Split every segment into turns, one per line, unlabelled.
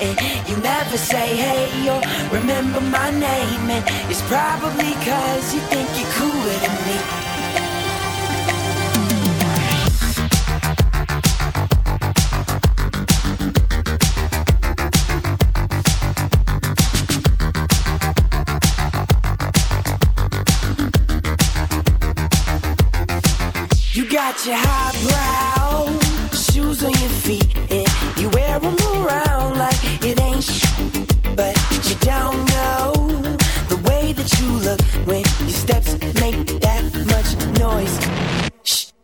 And eh? you never say hey or remember my name, and it's probably cause you think you're cooler than me. You got highbrow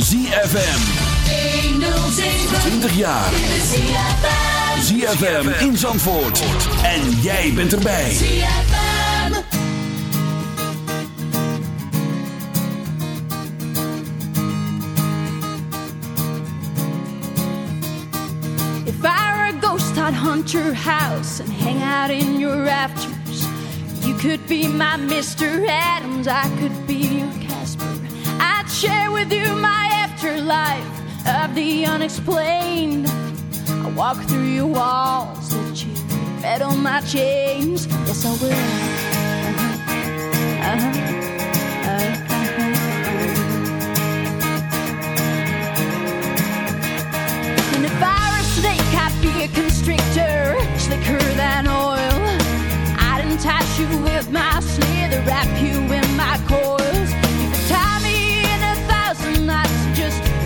ZFM. 20 jaar. ZFM in Zandvoort. En jij bent erbij.
If I were a ghost, I'd hunt your house and hang out in your rafters. You could be my Mr. Adams, I could be your Casper. I'd share with you my afterlife of the unexplained. I walk through your walls, let you rattle my chains. Yes, I will. Uh-huh. Uh-huh. Uh-huh. Be a constrictor, slicker than oil. I'd you with my slither, wrap you in my coils.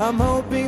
I'm hoping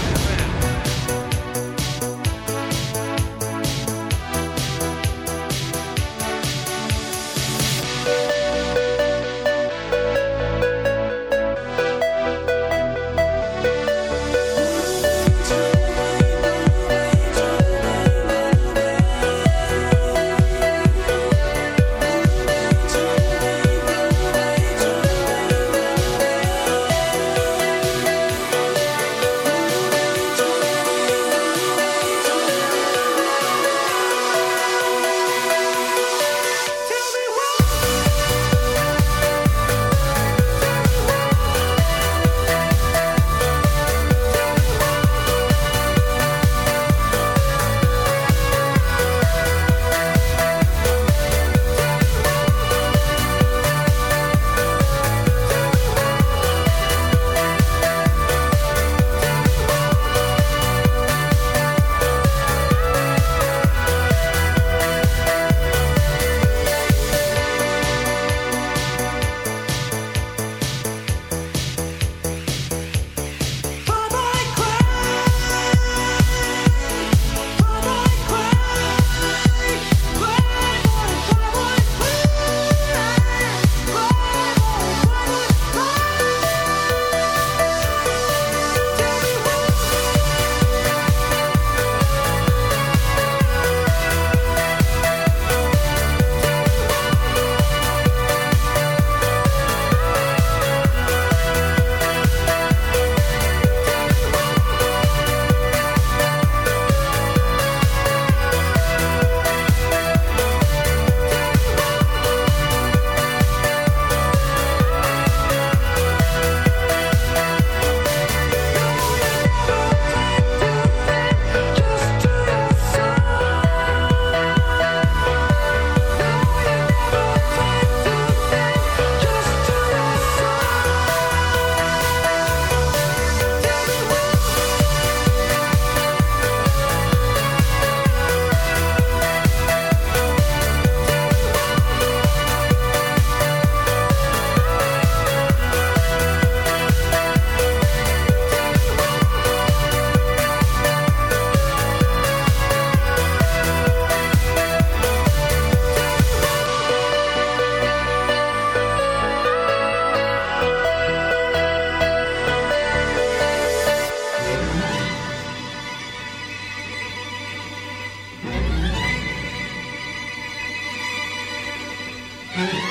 Cause we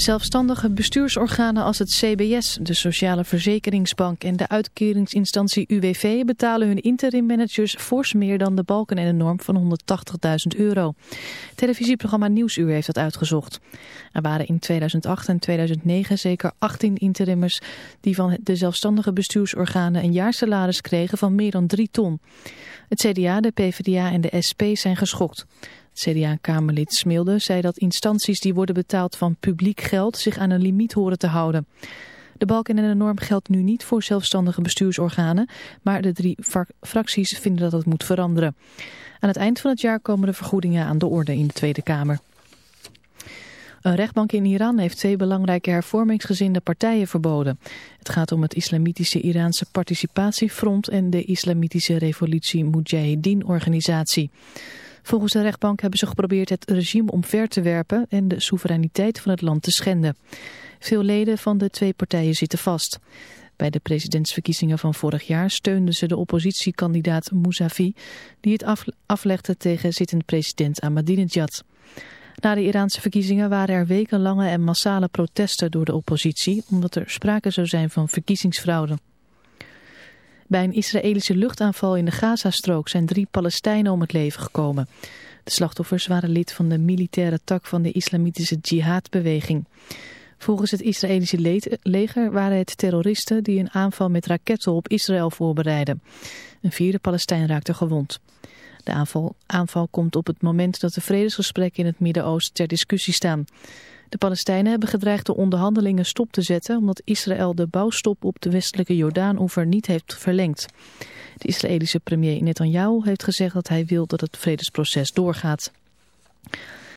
Zelfstandige bestuursorganen als het CBS, de Sociale Verzekeringsbank en de uitkeringsinstantie UWV betalen hun interim-managers fors meer dan de balken en de norm van 180.000 euro. Televisieprogramma Nieuwsuur heeft dat uitgezocht. Er waren in 2008 en 2009 zeker 18 interimmers die van de zelfstandige bestuursorganen een jaarsalaris kregen van meer dan 3 ton. Het CDA, de PvdA en de SP zijn geschokt. CDA-kamerlid Smilde zei dat instanties die worden betaald van publiek geld zich aan een limiet horen te houden. De balken en de norm geldt nu niet voor zelfstandige bestuursorganen, maar de drie fracties vinden dat het moet veranderen. Aan het eind van het jaar komen de vergoedingen aan de orde in de Tweede Kamer. Een rechtbank in Iran heeft twee belangrijke hervormingsgezinde partijen verboden. Het gaat om het Islamitische Iraanse Participatiefront en de Islamitische Revolutie Mujahideen-organisatie. Volgens de rechtbank hebben ze geprobeerd het regime omver te werpen en de soevereiniteit van het land te schenden. Veel leden van de twee partijen zitten vast. Bij de presidentsverkiezingen van vorig jaar steunden ze de oppositiekandidaat Mousavi, die het aflegde tegen zittend president Ahmadinejad. Na de Iraanse verkiezingen waren er wekenlange en massale protesten door de oppositie, omdat er sprake zou zijn van verkiezingsfraude. Bij een Israëlische luchtaanval in de Gazastrook zijn drie Palestijnen om het leven gekomen. De slachtoffers waren lid van de militaire tak van de islamitische jihadbeweging. Volgens het Israëlische leger waren het terroristen die een aanval met raketten op Israël voorbereidden. Een vierde Palestijn raakte gewond. De aanval, aanval komt op het moment dat de vredesgesprekken in het Midden-Oosten ter discussie staan. De Palestijnen hebben gedreigd de onderhandelingen stop te zetten omdat Israël de bouwstop op de westelijke Jordaan-oever niet heeft verlengd. De Israëlische premier Netanyahu heeft gezegd dat hij wil dat het vredesproces doorgaat.